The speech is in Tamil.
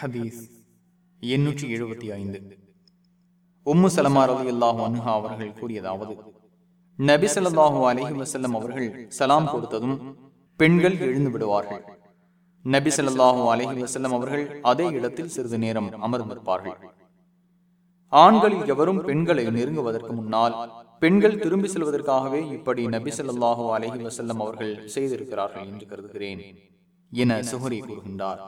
ஹதீஸ் எண்ணூற்றி எழுபத்தி ஐந்து. உம்மு சலமா ரவி அல்லாஹு அன்ஹா அவர்கள் கூறியதாவது நபி ஸல்லல்லாஹு அலஹி வசல்லம் அவர்கள் சலாம் கொடுத்ததும் பெண்கள் எழுந்து விடுவார்கள். நபி ஸல்லல்லாஹு அலஹி வசல்லம் அவர்கள் அதே இடத்தில் சிறிது நேரம் அமர்ந்திருப்பார்கள். ஆண்களில் எவரும் பெண்களை நெருங்குவதற்கு முன்னால் பெண்கள் திரும்பி செல்வதற்காகவே இப்படி நபி ஸல்லல்லாஹு அலஹி வசல்லம் அவர்கள் செய்திருக்கிறார்கள் என்று கருதுகிறேன் என சுஹரி கூறுகின்றார்.